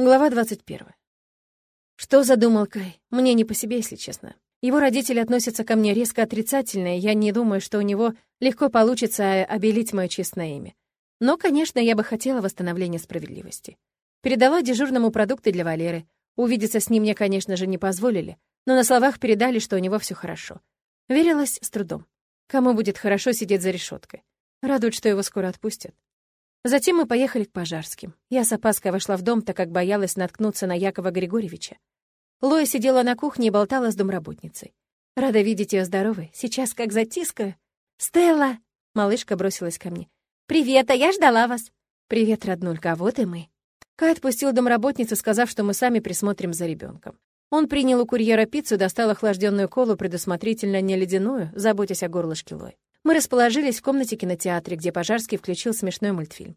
Глава 21. Что задумал Кай? Мне не по себе, если честно. Его родители относятся ко мне резко отрицательно, и я не думаю, что у него легко получится обелить мое честное имя. Но, конечно, я бы хотела восстановления справедливости. Передала дежурному продукты для Валеры. Увидеться с ним мне, конечно же, не позволили, но на словах передали, что у него все хорошо. Верилась с трудом. Кому будет хорошо сидеть за решеткой? Радует, что его скоро отпустят. Затем мы поехали к Пожарским. Я с опаской вошла в дом, так как боялась наткнуться на Якова Григорьевича. Лоя сидела на кухне и болтала с домработницей. Рада видеть ее здоровой. Сейчас как затискаю. «Стелла!» — малышка бросилась ко мне. «Привет, а я ждала вас!» «Привет, роднулька, а вот и мы». Кай отпустил домработницу, сказав, что мы сами присмотрим за ребенком. Он принял у курьера пиццу, достал охлажденную колу, предусмотрительно не ледяную, заботясь о горлышке Лой. Мы расположились в комнате кинотеатре, где Пожарский включил смешной мультфильм.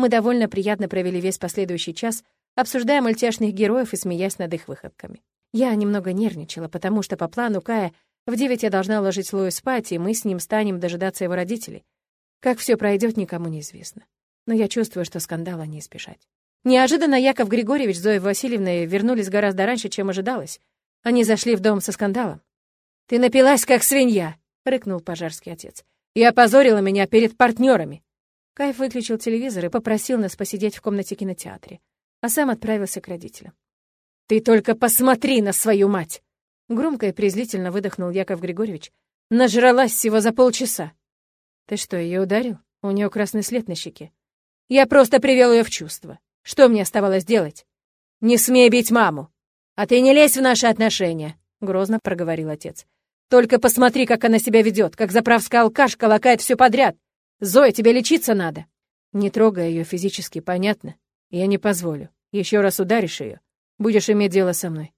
Мы довольно приятно провели весь последующий час, обсуждая мультяшных героев и смеясь над их выходками. Я немного нервничала, потому что по плану Кая в девять я должна ложить Лою спать, и мы с ним станем дожидаться его родителей. Как все пройдет, никому неизвестно. Но я чувствую, что скандала не избежать. Неожиданно Яков Григорьевич с Зоей Васильевной вернулись гораздо раньше, чем ожидалось. Они зашли в дом со скандалом. «Ты напилась, как свинья!» — рыкнул пожарский отец. «И опозорила меня перед партнерами. Кайф выключил телевизор и попросил нас посидеть в комнате кинотеатре, а сам отправился к родителям. «Ты только посмотри на свою мать!» Громко и презрительно выдохнул Яков Григорьевич. «Нажралась всего за полчаса!» «Ты что, ее ударил? У нее красный след на щеке». «Я просто привел ее в чувство. Что мне оставалось делать?» «Не смей бить маму! А ты не лезь в наши отношения!» — грозно проговорил отец. Только посмотри, как она себя ведет, как заправская алкашка лакает все подряд. Зоя, тебе лечиться надо. Не трогай ее физически, понятно? Я не позволю. Еще раз ударишь ее, будешь иметь дело со мной.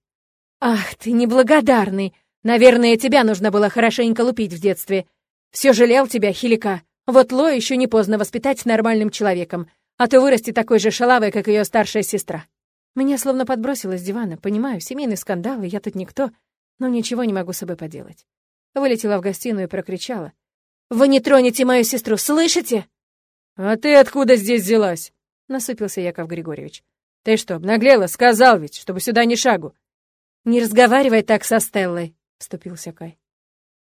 Ах, ты неблагодарный. Наверное, тебя нужно было хорошенько лупить в детстве. Все жалел тебя, хилика. Вот Ло еще не поздно воспитать нормальным человеком, а то вырасти такой же шалавой, как ее старшая сестра. Меня словно подбросило с дивана. Понимаю, семейный скандал, и я тут никто но ничего не могу с собой поделать. Вылетела в гостиную и прокричала. «Вы не тронете мою сестру, слышите?» «А ты откуда здесь взялась?» — насупился Яков Григорьевич. «Ты что, обнаглела? Сказал ведь, чтобы сюда ни шагу». «Не разговаривай так со Стеллой», — вступился Кай.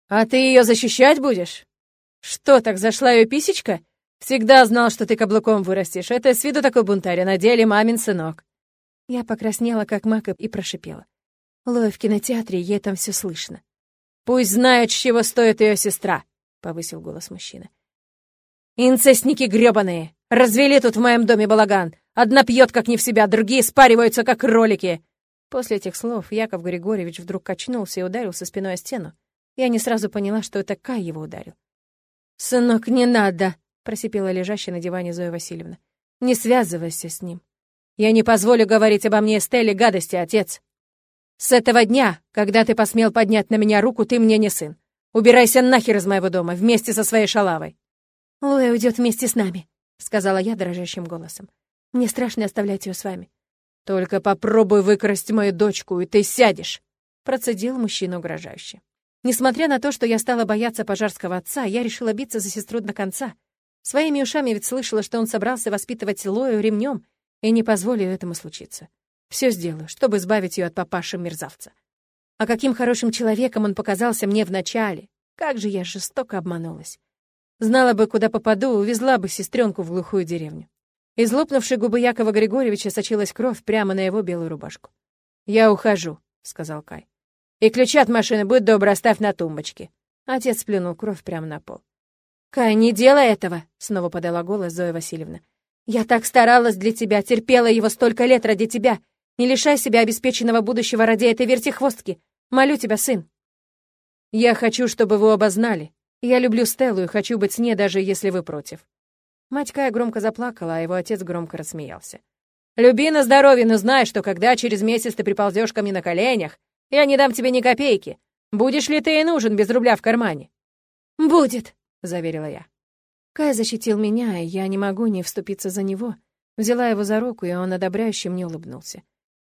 «А ты ее защищать будешь?» «Что, так зашла ее писечка? Всегда знал, что ты каблуком вырастешь. Это с виду такой бунтарь, а на деле мамин сынок». Я покраснела, как мак, и прошипела. Лоя в кинотеатре, ей там все слышно. «Пусть знают, чего стоит ее сестра», — повысил голос мужчины. «Инцестники грёбаные! Развели тут в моем доме балаган! Одна пьет как не в себя, другие спариваются, как кролики!» После этих слов Яков Григорьевич вдруг качнулся и ударился спиной о стену. Я не сразу поняла, что это Кай его ударил. «Сынок, не надо!» — просипела лежащая на диване Зоя Васильевна. «Не связывайся с ним. Я не позволю говорить обо мне Стелле гадости, отец!» С этого дня, когда ты посмел поднять на меня руку, ты мне не сын. Убирайся нахер из моего дома вместе со своей шалавой. Луя уйдет вместе с нами, сказала я дрожащим голосом. Мне страшно оставлять ее с вами. Только попробуй выкрасть мою дочку, и ты сядешь, процедил мужчина угрожающе. Несмотря на то, что я стала бояться пожарского отца, я решила биться за сестру до конца. Своими ушами ведь слышала, что он собрался воспитывать Лою ремнем, и не позволю этому случиться. Все сделаю, чтобы избавить ее от папаши-мерзавца. А каким хорошим человеком он показался мне вначале. Как же я жестоко обманулась. Знала бы, куда попаду, увезла бы сестренку в глухую деревню. Из лопнувшей губы Якова Григорьевича сочилась кровь прямо на его белую рубашку. «Я ухожу», — сказал Кай. «И ключи от машины, будь добр, оставь на тумбочке». Отец плюнул кровь прямо на пол. «Кай, не делай этого!» — снова подала голос Зоя Васильевна. «Я так старалась для тебя, терпела его столько лет ради тебя, не лишай себя обеспеченного будущего ради этой вертихвостки. Молю тебя, сын. Я хочу, чтобы вы оба знали. Я люблю Стеллу и хочу быть с ней, даже если вы против. Мать Кая громко заплакала, а его отец громко рассмеялся. «Люби на здоровье, но знай, что когда через месяц ты приползешь ко мне на коленях, я не дам тебе ни копейки. Будешь ли ты и нужен без рубля в кармане?» «Будет», — заверила я. Кай защитил меня, и я не могу не вступиться за него. Взяла его за руку, и он одобряюще мне улыбнулся.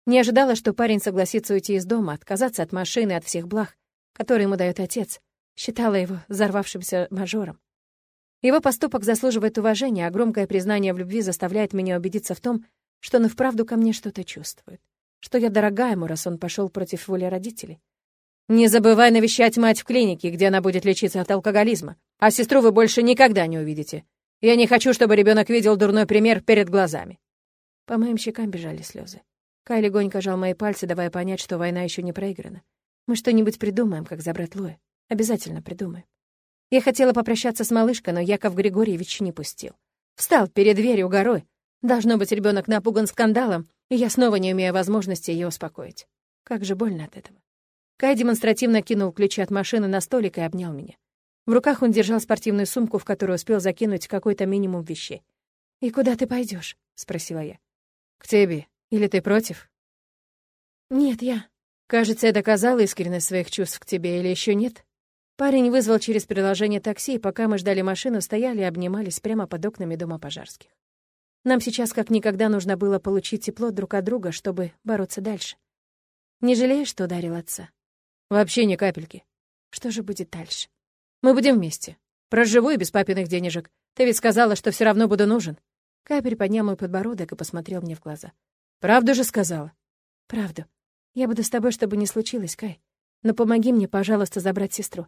Не ожидала, что парень согласится уйти из дома, отказаться от машины, от всех благ, которые ему дает отец. Считала его взорвавшимся мажором. Его поступок заслуживает уважения, а громкое признание в любви заставляет меня убедиться в том, что он и вправду ко мне что-то чувствует. Что я дорогая ему, раз он пошел против воли родителей. Не забывай навещать мать в клинике, где она будет лечиться от алкоголизма. А сестру вы больше никогда не увидите. Я не хочу, чтобы ребенок видел дурной пример перед глазами. По моим щекам бежали слезы. Кай легонько жал мои пальцы, давая понять, что война еще не проиграна. Мы что-нибудь придумаем, как забрать Лоя. Обязательно придумаем. Я хотела попрощаться с малышкой, но Яков Григорьевич не пустил. Встал перед дверью горой. Должно быть, ребенок напуган скандалом, и я снова не имею возможности ее успокоить. Как же больно от этого. Кай демонстративно кинул ключи от машины на столик и обнял меня. В руках он держал спортивную сумку, в которую успел закинуть какой-то минимум вещей. «И куда ты пойдешь? спросила я. «К тебе. Или ты против?» «Нет, я...» «Кажется, я доказала искренность своих чувств к тебе, или еще нет?» Парень вызвал через приложение такси, и пока мы ждали машину, стояли и обнимались прямо под окнами дома пожарских. Нам сейчас как никогда нужно было получить тепло друг от друга, чтобы бороться дальше. Не жалеешь, что ударил отца? Вообще ни капельки. Что же будет дальше? Мы будем вместе. Проживу и без папиных денежек. Ты ведь сказала, что все равно буду нужен. Кай приподнял мой подбородок и посмотрел мне в глаза. Правду же сказала? Правду. Я буду с тобой, чтобы не случилось, Кай. Но помоги мне, пожалуйста, забрать сестру.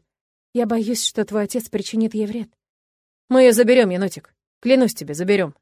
Я боюсь, что твой отец причинит ей вред. Мы ее заберем, енотик. Клянусь тебе, заберем.